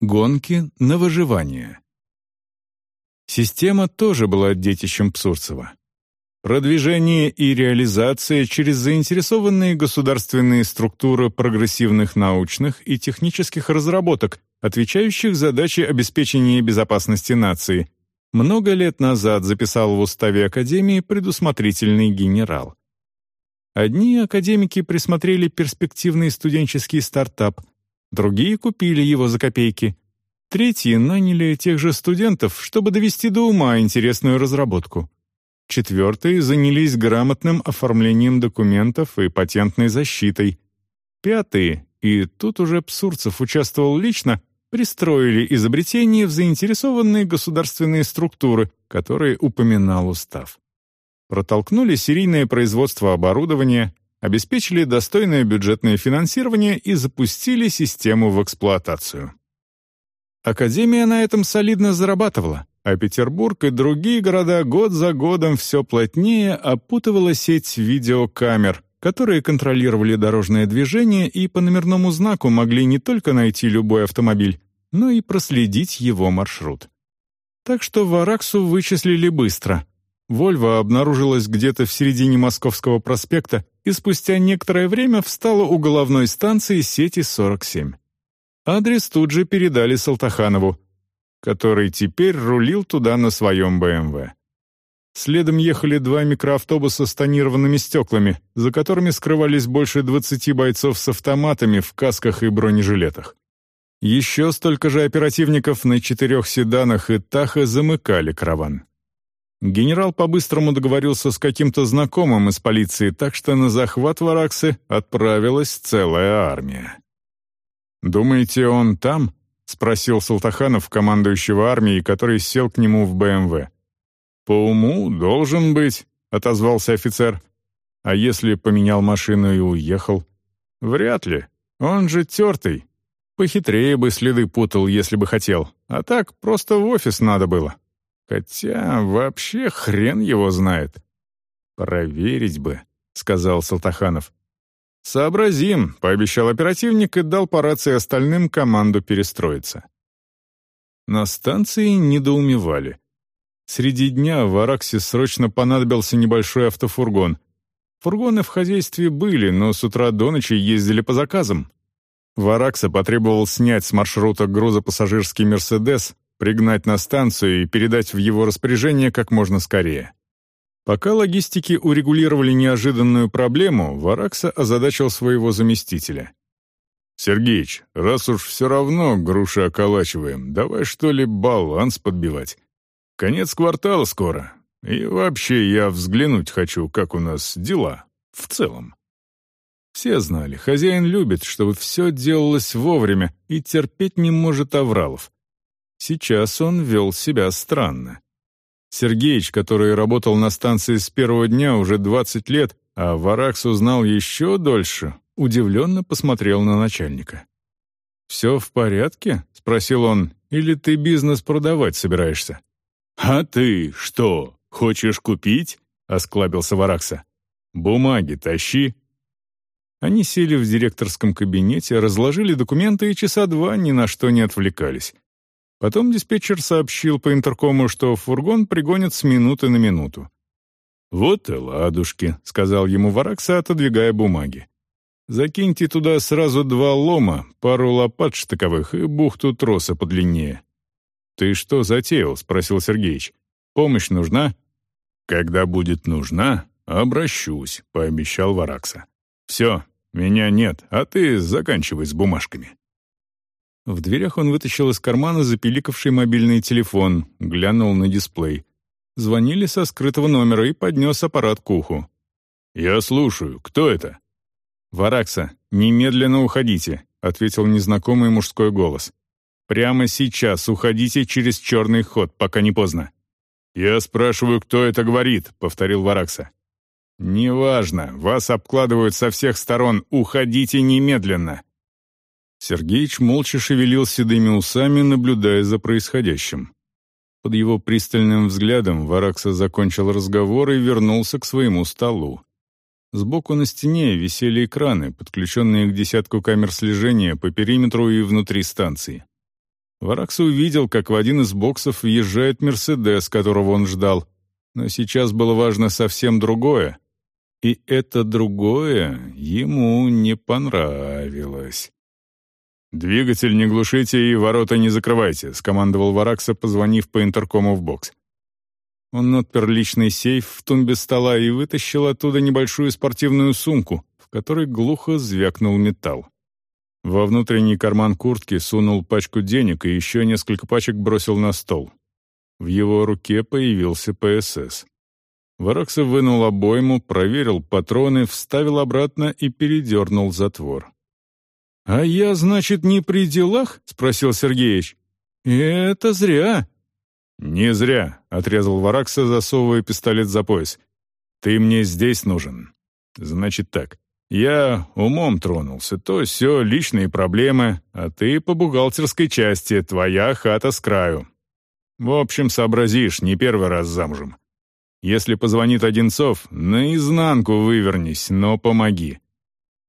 Гонки на выживание. Система тоже была детищем Псурцева. Продвижение и реализация через заинтересованные государственные структуры прогрессивных научных и технических разработок, отвечающих задаче обеспечения безопасности нации, много лет назад записал в уставе Академии предусмотрительный генерал. Одни академики присмотрели перспективный студенческий стартап, другие купили его за копейки, третьи наняли тех же студентов, чтобы довести до ума интересную разработку. Четвертые занялись грамотным оформлением документов и патентной защитой. Пятые, и тут уже Псурцев участвовал лично, пристроили изобретение в заинтересованные государственные структуры, которые упоминал устав. Протолкнули серийное производство оборудования, обеспечили достойное бюджетное финансирование и запустили систему в эксплуатацию. Академия на этом солидно зарабатывала, а Петербург и другие города год за годом все плотнее опутывала сеть видеокамер, которые контролировали дорожное движение и по номерному знаку могли не только найти любой автомобиль, но и проследить его маршрут. Так что Вараксу вычислили быстро. Вольво обнаружилась где-то в середине Московского проспекта и спустя некоторое время встала у головной станции сети 47. Адрес тут же передали Салтаханову, который теперь рулил туда на своем БМВ. Следом ехали два микроавтобуса с тонированными стеклами, за которыми скрывались больше 20 бойцов с автоматами в касках и бронежилетах. Еще столько же оперативников на четырех седанах и Таха замыкали караван. Генерал по-быстрому договорился с каким-то знакомым из полиции, так что на захват Вараксы отправилась целая армия. «Думаете, он там?» — спросил Салтаханов, командующего армией, который сел к нему в БМВ. «По уму должен быть», — отозвался офицер. «А если поменял машину и уехал?» «Вряд ли. Он же тертый. Похитрее бы следы путал, если бы хотел. А так просто в офис надо было. Хотя вообще хрен его знает». «Проверить бы», — сказал Салтаханов. «Сообразим», — пообещал оперативник и дал по рации остальным команду перестроиться. На станции недоумевали. Среди дня в Араксе срочно понадобился небольшой автофургон. Фургоны в хозяйстве были, но с утра до ночи ездили по заказам. Варакса потребовал снять с маршрута грузопассажирский «Мерседес», пригнать на станцию и передать в его распоряжение как можно скорее. Пока логистики урегулировали неожиданную проблему, Варакса озадачил своего заместителя. «Сергеич, раз уж все равно груши околачиваем, давай что ли баланс подбивать. Конец квартала скоро. И вообще я взглянуть хочу, как у нас дела в целом. Все знали, хозяин любит, чтобы все делалось вовремя и терпеть не может авралов. Сейчас он вел себя странно. Сергеич, который работал на станции с первого дня уже 20 лет, а Варакс узнал еще дольше, удивленно посмотрел на начальника. «Все в порядке?» — спросил он. «Или ты бизнес продавать собираешься?» «А ты что, хочешь купить?» — осклабился Варакса. «Бумаги тащи». Они сели в директорском кабинете, разложили документы и часа два ни на что не отвлекались. Потом диспетчер сообщил по интеркому, что фургон пригонят с минуты на минуту. «Вот и ладушки», — сказал ему Варакса, отодвигая бумаги. «Закиньте туда сразу два лома, пару лопат штыковых и бухту троса подлиннее. «Ты что затеял?» — спросил Сергеич. «Помощь нужна?» «Когда будет нужна, обращусь», — пообещал Варакса. «Все, меня нет, а ты заканчивай с бумажками». В дверях он вытащил из кармана запиликавший мобильный телефон, глянул на дисплей. Звонили со скрытого номера и поднес аппарат к уху. «Я слушаю. Кто это?» «Варакса, немедленно уходите», — ответил незнакомый мужской голос. Прямо сейчас уходите через черный ход, пока не поздно». «Я спрашиваю, кто это говорит», — повторил Варакса. «Неважно, вас обкладывают со всех сторон, уходите немедленно». Сергеич молча шевелил седыми усами, наблюдая за происходящим. Под его пристальным взглядом Варакса закончил разговор и вернулся к своему столу. Сбоку на стене висели экраны, подключенные к десятку камер слежения по периметру и внутри станции. Варакс увидел, как в один из боксов въезжает «Мерседес», которого он ждал. Но сейчас было важно совсем другое. И это другое ему не понравилось. «Двигатель не глушите и ворота не закрывайте», — скомандовал Варакса, позвонив по интеркому в бокс. Он отпер личный сейф в тумбе стола и вытащил оттуда небольшую спортивную сумку, в которой глухо звякнул металл. Во внутренний карман куртки сунул пачку денег и еще несколько пачек бросил на стол. В его руке появился ПСС. Варакса вынул обойму, проверил патроны, вставил обратно и передернул затвор. «А я, значит, не при делах?» — спросил Сергеич. «Это зря». «Не зря», — отрезал Варакса, засовывая пистолет за пояс. «Ты мне здесь нужен. Значит так, я умом тронулся, то все личные проблемы, а ты по бухгалтерской части, твоя хата с краю. В общем, сообразишь, не первый раз замужем. Если позвонит Одинцов, наизнанку вывернись, но помоги.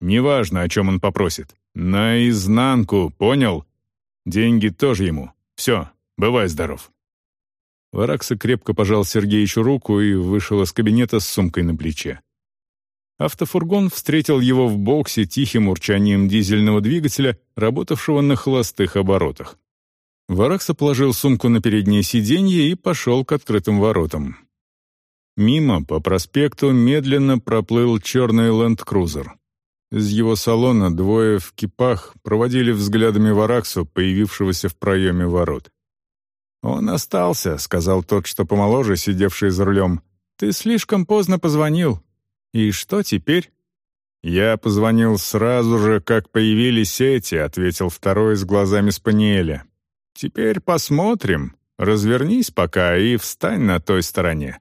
Неважно, о чем он попросит. Наизнанку, понял? Деньги тоже ему. Все, бывай здоров». Варакса крепко пожал Сергеичу руку и вышел из кабинета с сумкой на плече. Автофургон встретил его в боксе тихим урчанием дизельного двигателя, работавшего на холостых оборотах. Варакса положил сумку на переднее сиденье и пошел к открытым воротам. Мимо, по проспекту, медленно проплыл черный ленд-крузер. Из его салона двое в кипах проводили взглядами Вараксу, появившегося в проеме ворот. «Он остался», — сказал тот, что помоложе, сидевший за рулем. «Ты слишком поздно позвонил. И что теперь?» «Я позвонил сразу же, как появились эти», — ответил второй с глазами Спаниеля. «Теперь посмотрим. Развернись пока и встань на той стороне».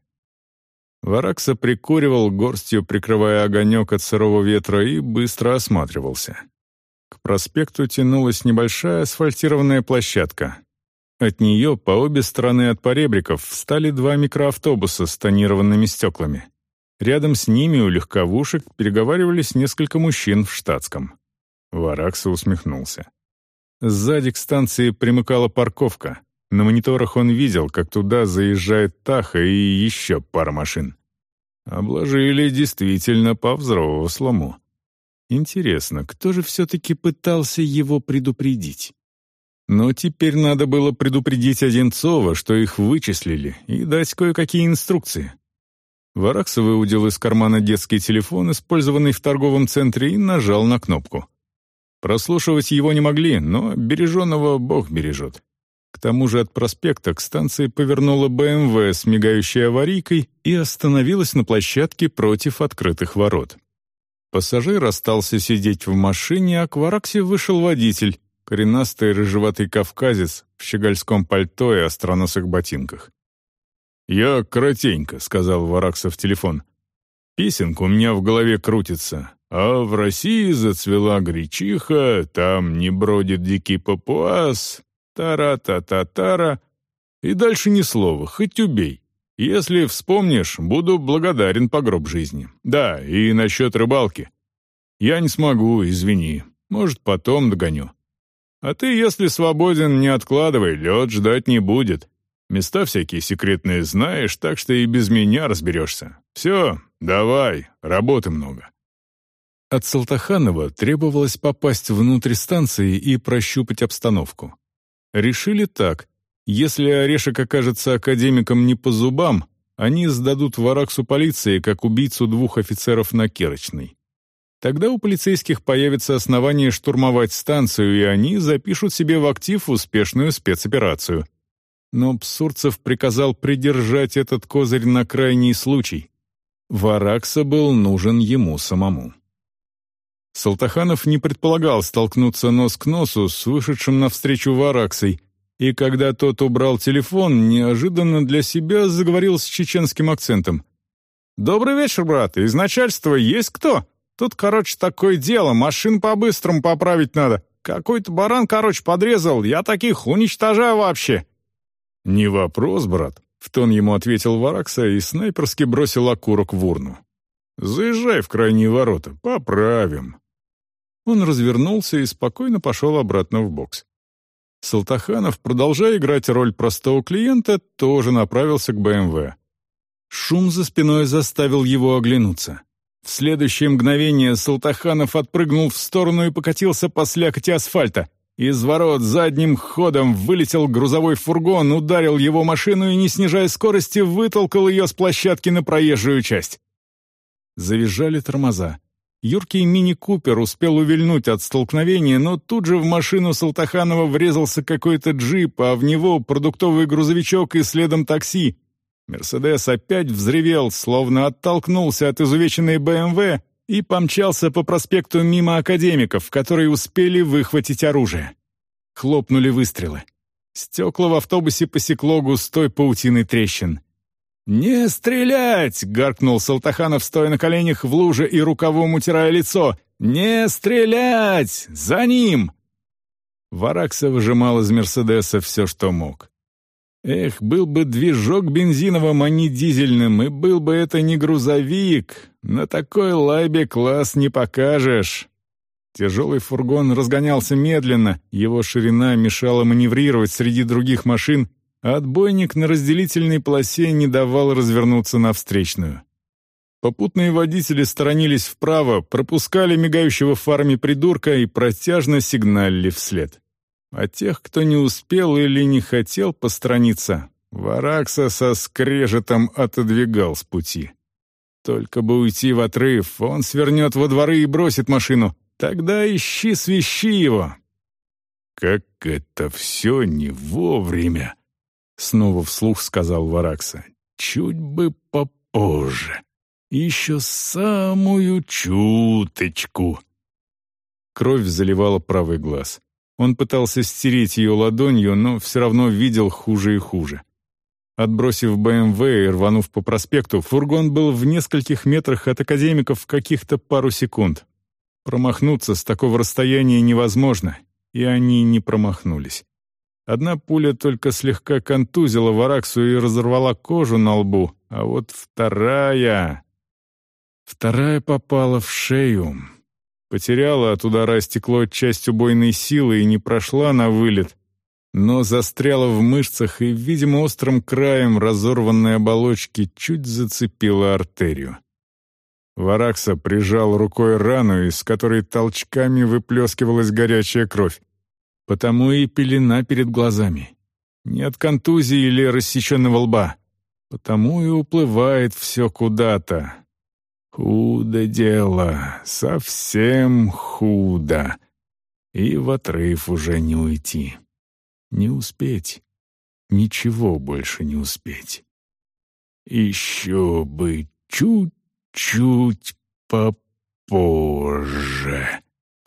Варакса прикуривал горстью, прикрывая огонек от сырого ветра, и быстро осматривался. К проспекту тянулась небольшая асфальтированная площадка. От нее по обе стороны от поребриков встали два микроавтобуса с тонированными стеклами. Рядом с ними у легковушек переговаривались несколько мужчин в штатском. Варакса усмехнулся. Сзади к станции примыкала парковка. На мониторах он видел, как туда заезжает Таха и еще пара машин. Обложили действительно по-взрослому. Интересно, кто же все-таки пытался его предупредить? Но теперь надо было предупредить Одинцова, что их вычислили, и дать кое-какие инструкции. Варакса выудил из кармана детский телефон, использованный в торговом центре, и нажал на кнопку. Прослушивать его не могли, но береженного Бог бережет. К тому же от проспекта к станции повернула БМВ с мигающей аварийкой и остановилась на площадке против открытых ворот. Пассажир остался сидеть в машине, а к Вараксе вышел водитель, коренастый рыжеватый кавказец в щегольском пальто и остроносых ботинках. «Я коротенько», — сказал Варакса в телефон. «Песенка у меня в голове крутится. А в России зацвела гречиха, там не бродит дикий папуас, тара-та-та-тара. И дальше ни слова, хоть убей. Если вспомнишь, буду благодарен по гроб жизни. Да, и насчет рыбалки. Я не смогу, извини. Может, потом догоню. А ты, если свободен, не откладывай, лед ждать не будет. Места всякие секретные знаешь, так что и без меня разберешься. Все, давай, работы много». От Салтаханова требовалось попасть внутрь станции и прощупать обстановку. Решили так. Если Орешек окажется академиком не по зубам, они сдадут Вараксу полиции как убийцу двух офицеров на Керочной. Тогда у полицейских появится основание штурмовать станцию, и они запишут себе в актив успешную спецоперацию — но Псурцев приказал придержать этот козырь на крайний случай. Варакса был нужен ему самому. Салтаханов не предполагал столкнуться нос к носу с вышедшим навстречу Вараксой, и когда тот убрал телефон, неожиданно для себя заговорил с чеченским акцентом. «Добрый вечер, брат. Из начальства есть кто? Тут, короче, такое дело. Машин по-быстрому поправить надо. Какой-то баран, короче, подрезал. Я таких уничтожаю вообще. «Не вопрос, брат», — в тон ему ответил Варакса и снайперски бросил окурок в урну. «Заезжай в крайние ворота, поправим». Он развернулся и спокойно пошел обратно в бокс. Салтаханов, продолжая играть роль простого клиента, тоже направился к БМВ. Шум за спиной заставил его оглянуться. В следующее мгновение Салтаханов отпрыгнул в сторону и покатился по слякоти асфальта. Из ворот задним ходом вылетел грузовой фургон, ударил его машину и, не снижая скорости, вытолкал ее с площадки на проезжую часть. Завизжали тормоза. Юркий мини-купер успел увильнуть от столкновения, но тут же в машину Салтаханова врезался какой-то джип, а в него продуктовый грузовичок и следом такси. «Мерседес» опять взревел, словно оттолкнулся от изувеченной БМВ и помчался по проспекту мимо академиков, которые успели выхватить оружие. Хлопнули выстрелы. Стекла в автобусе посекло густой паутиной трещин. «Не стрелять!» — гаркнул Салтаханов, стоя на коленях в луже и рукавом утирая лицо. «Не стрелять! За ним!» Варакса выжимал из «Мерседеса» все, что мог. Эх, был бы движок бензиновым, а не дизельным, и был бы это не грузовик. На такой лайбе класс не покажешь. Тяжелый фургон разгонялся медленно, его ширина мешала маневрировать среди других машин, отбойник на разделительной полосе не давал развернуться на встречную. Попутные водители сторонились вправо, пропускали мигающего фарами придурка и протяжно сигналили вслед. А тех, кто не успел или не хотел посторониться, Варакса со скрежетом отодвигал с пути. Только бы уйти в отрыв, он свернет во дворы и бросит машину. Тогда ищи свищи его. «Как это все не вовремя!» Снова вслух сказал Варакса. «Чуть бы попозже. Еще самую чуточку». Кровь заливала правый глаз. Он пытался стереть ее ладонью, но все равно видел хуже и хуже. Отбросив БМВ и рванув по проспекту, фургон был в нескольких метрах от академиков каких-то пару секунд. Промахнуться с такого расстояния невозможно, и они не промахнулись. Одна пуля только слегка контузила Вараксу и разорвала кожу на лбу, а вот вторая... Вторая попала в шею. Потеряла от удара стекло часть убойной силы и не прошла на вылет, но застряла в мышцах и, видимо, острым краем разорванной оболочки чуть зацепила артерию. Варакса прижал рукой рану, из которой толчками выплескивалась горячая кровь. Потому и пелена перед глазами. Не от контузии или рассеченного лба. Потому и уплывает все куда-то. Худо дело, совсем худо. И в отрыв уже не уйти. Не успеть. Ничего больше не успеть. Еще бы чуть-чуть попозже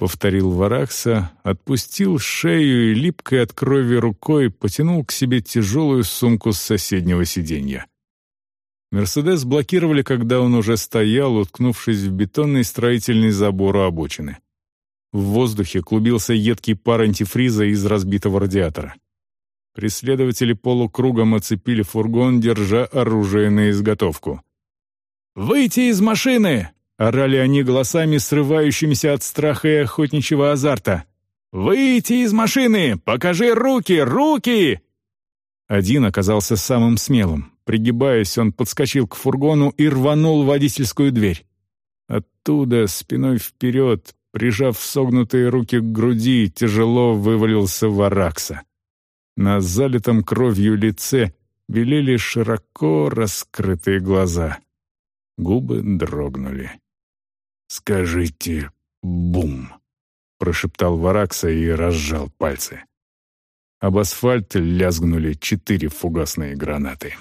повторил Варакса, отпустил шею и липкой от крови рукой потянул к себе тяжелую сумку с соседнего сиденья. «Мерседес» блокировали, когда он уже стоял, уткнувшись в бетонный строительный забор у обочины. В воздухе клубился едкий пар антифриза из разбитого радиатора. Преследователи полукругом оцепили фургон, держа оружие на изготовку. «Выйти из машины!» Орали они голосами, срывающимися от страха и охотничьего азарта. «Выйти из машины! Покажи руки! Руки!» Один оказался самым смелым. Пригибаясь, он подскочил к фургону и рванул водительскую дверь. Оттуда, спиной вперед, прижав согнутые руки к груди, тяжело вывалился Варакса. На залитом кровью лице белели широко раскрытые глаза. Губы дрогнули. «Скажите «бум», — прошептал Варакса и разжал пальцы. Об асфальт лязгнули четыре фугасные гранаты.